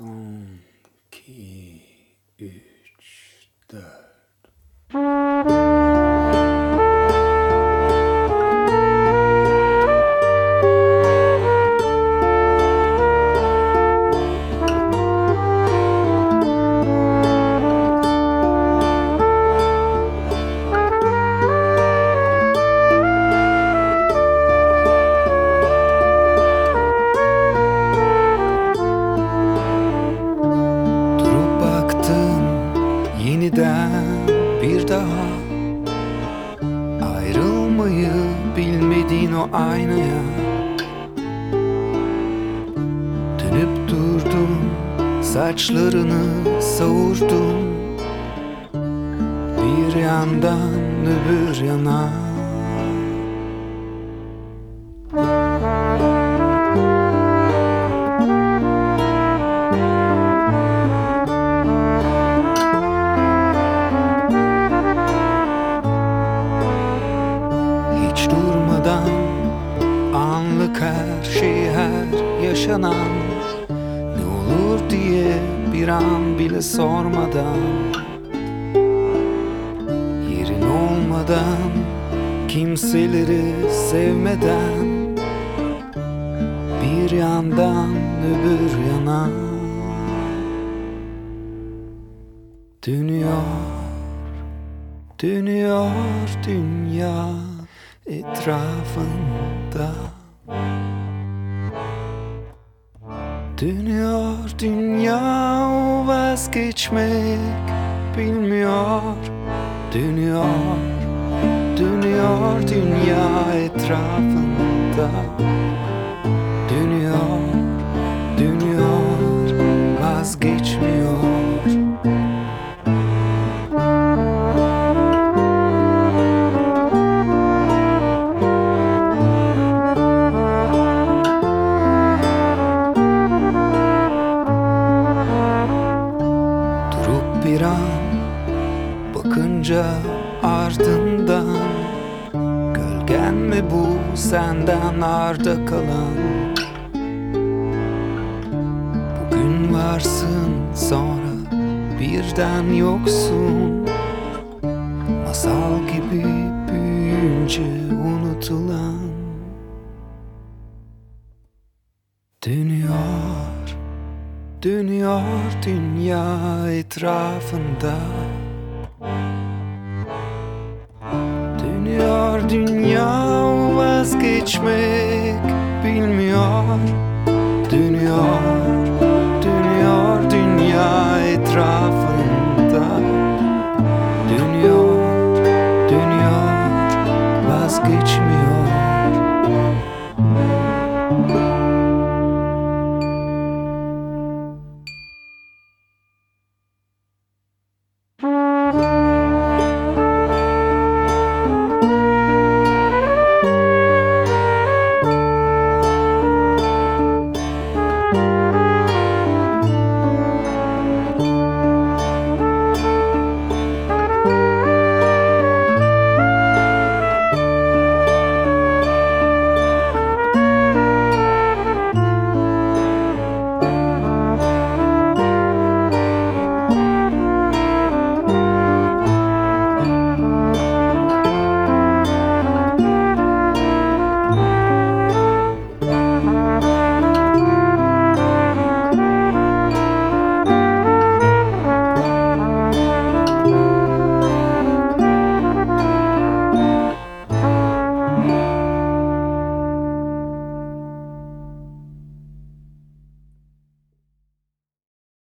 T-A-N-K-U Ayrılmayı bilmediğin o aynaya. Dönüp durdum saçlarını savurdum. Bir yandan öbür yana yaşanan Ne olur diye bir an bile sormadan Yerin olmadan kimseleri sevmeden Bir yandan öbür yana Dönüyor Dönüyor dünya etrafında Dönüyor dünya vazgeçmek bilmiyor. Dönüyor, dönüyor dünya etrafında. Dönüyor, dönüyor vazgeçmiyor bakınca ardından Gölgen mi bu senden arda kalan? Bugün varsın sonra birden yoksun. Masal gibi büyüyünce unutulan. Dönüyor Dönüyor dünya etrafında Bilmiyor dünya vazgeçmek Bilmiyor dönüyor Dönüyor dünya etraf.